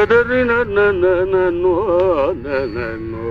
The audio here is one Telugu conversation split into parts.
kadari na na na na no na na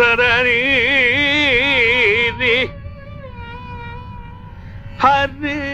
sararıydı. Hadi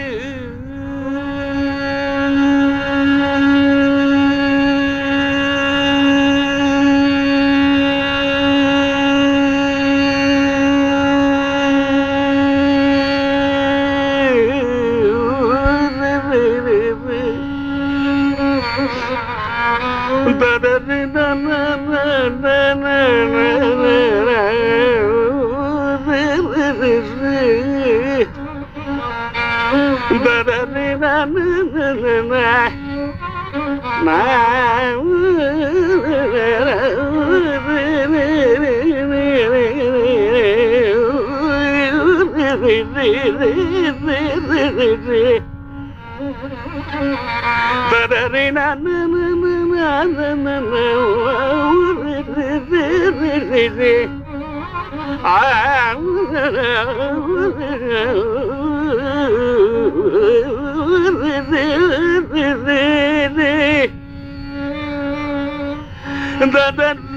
I da da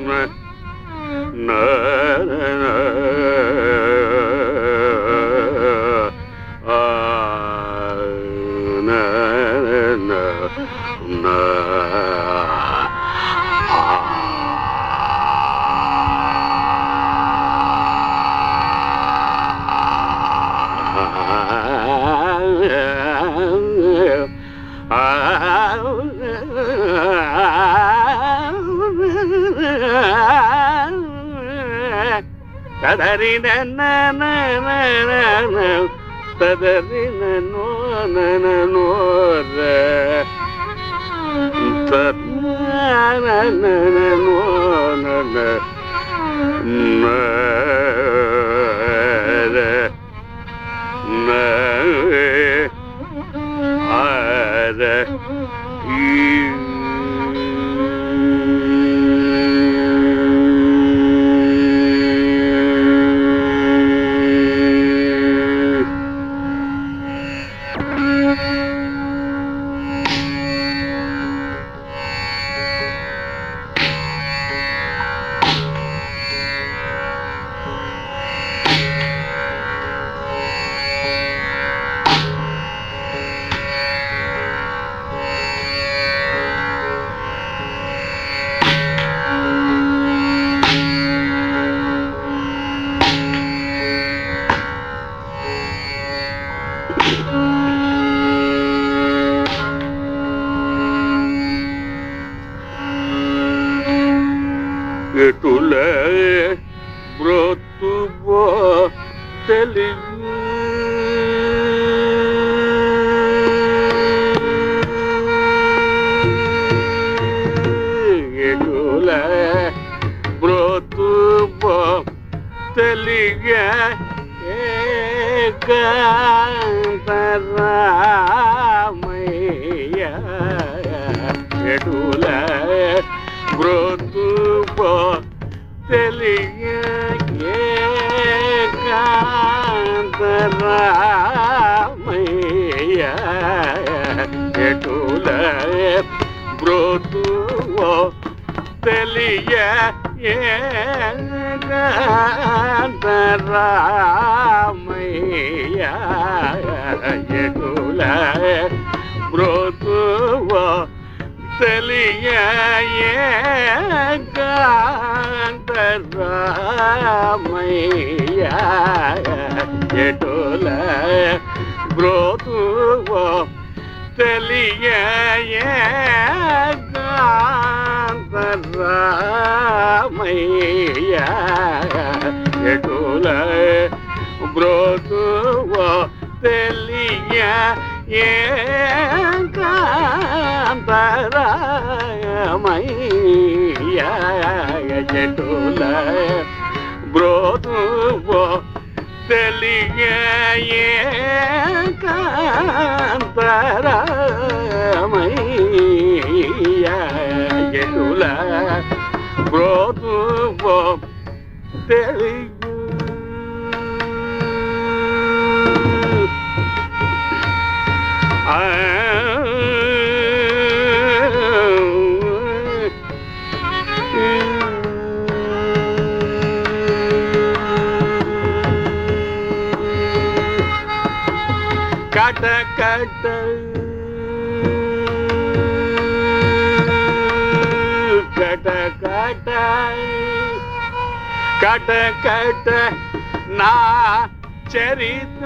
na na na na na na na na na tadarina no na na no re tad na na na no na na na re na re a re ee ఏకాంతరామయ్య ఎటుల బ్రతువో తెలియ ఏకాంతరామయ్య ఎటుల బ్రోతువో తెలియ ராமைய எட்டுல புரோதுவோ தெல்லிய ஏந்தராமைய எட்டுல புரோதுவோ தெல்லிய ஏந்தராமைய Broadway, కట కట నా చరిత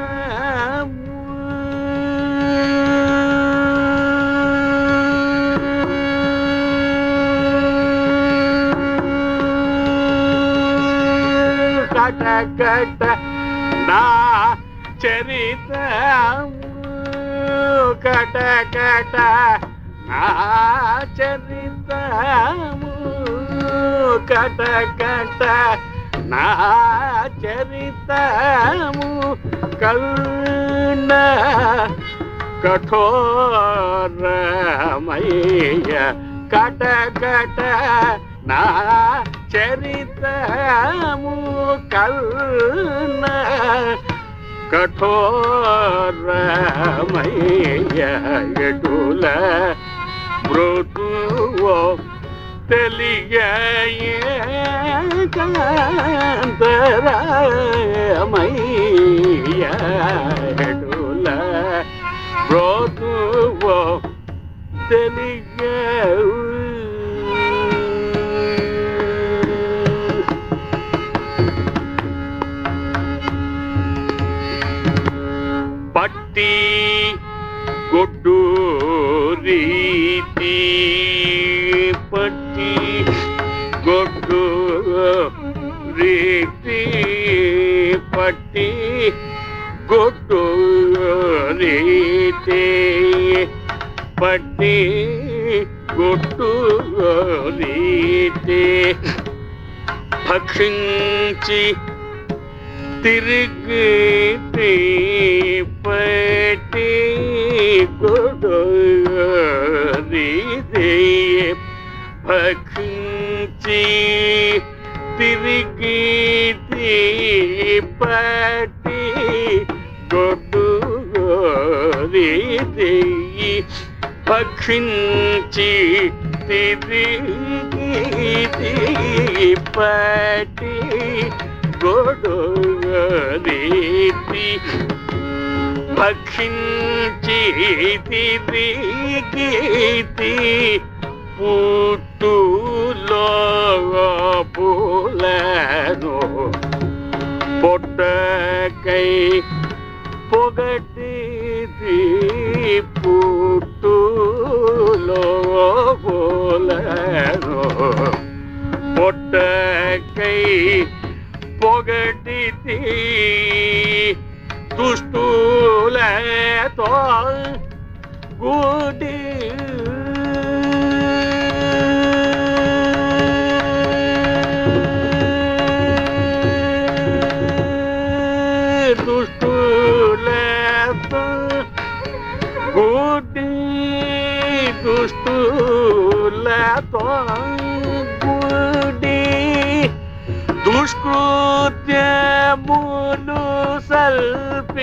కట కట నా చరిత కట కట నా చరితము. కట కట నా చరితము కన్న కఠోరమయ్య కట కట నా చరితము కన్న కఠోరమయ్య ఎటుల మృదువో తెలియమయ్య ఎటుల మృదువో తెలియ పట్టి కొట్టు భక్షించి తిరిగి పట్టి గుడి భక్షించి తిరిగి పట్టి గొడ్డు భక్షించి తిరిగి పట్టి గొడవరీతి భక్షించి గీతి. పుట్టులో పూలను పొట్టకై పొగటి పుట్టు கொட்டக்கை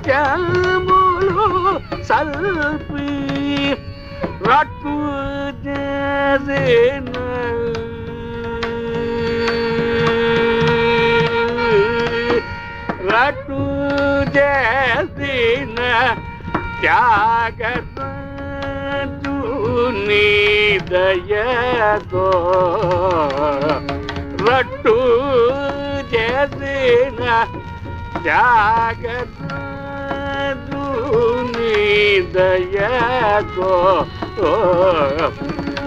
దుష్కృత్యములు సల్పి రట్టు చేసిన రట్టు చేసిన త్యాగీ దయతో రట్టు చేసిన త్యాగీ దయతో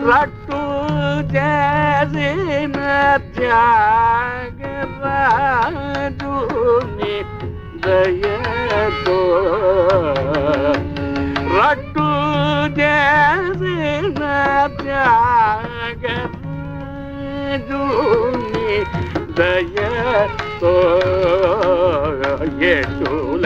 రట్టు చేసిన త్యాగరాజుని దయతో రట్టు చేసిన త్యాగరాజుని దయతో ఎటుల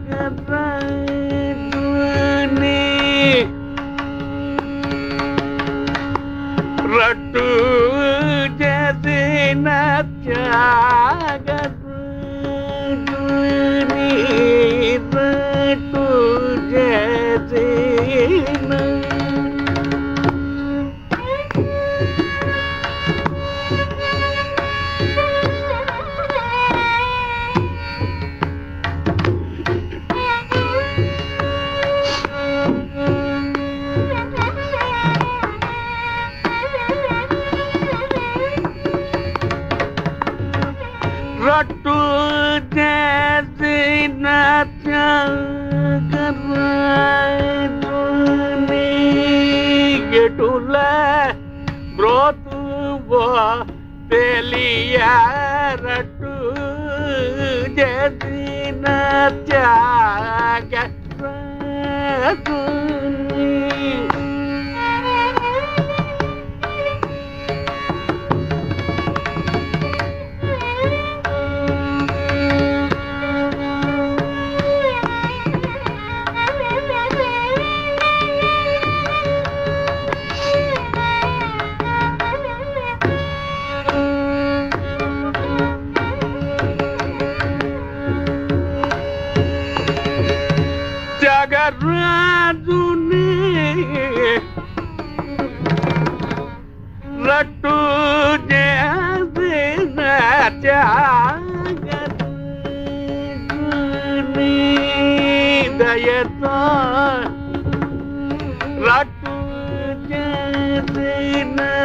తెలియరట్టు చేసిన త్యాగరాజుని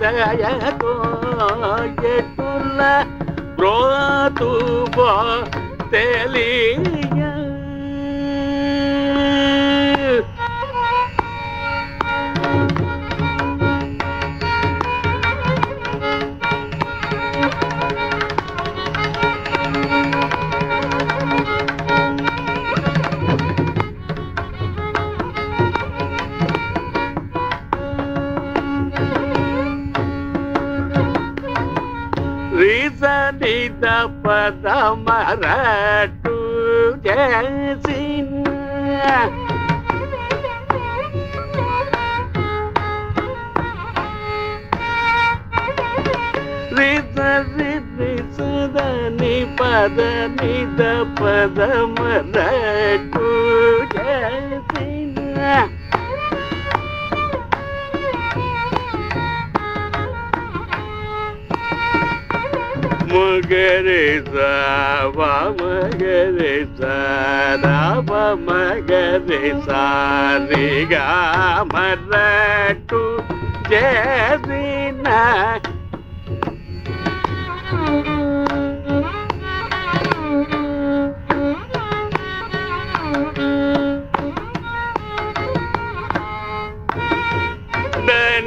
దయతో ఎటుల బ్రోతుబో తెలియ పద నిద పద చేసిన మగరే సావ మగరే సారవ మగరే సారిగా మరటు చేసిన.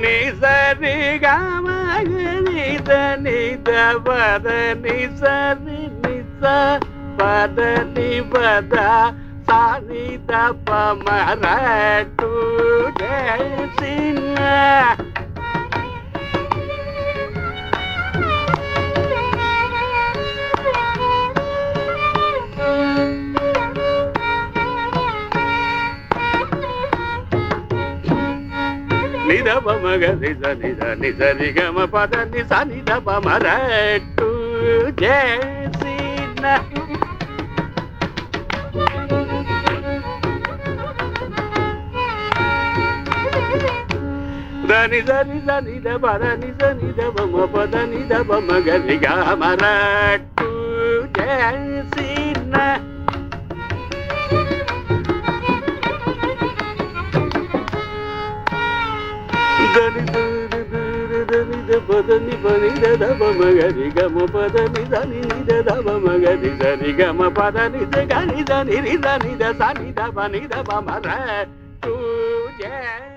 நீ சரி காமக நீத நீத பத நீ சரி நிச பத நீ பத சாணி தப்ப மர டூ சின்ன నిదప మగ నిజ నిజ నిజ నిగమ పద నిజ నిదప మరట్టు చేసిన దని దని దని ద పద నిజ నిద బమ పద నిద బమ గరి మరట్టు చేసిన పదని పని దమ మగరి గమ పదని దని ద దమ మగరి సరి గమ పదని ద గని దని రి దని ద సని ద పని ద బమ ర తు జేసి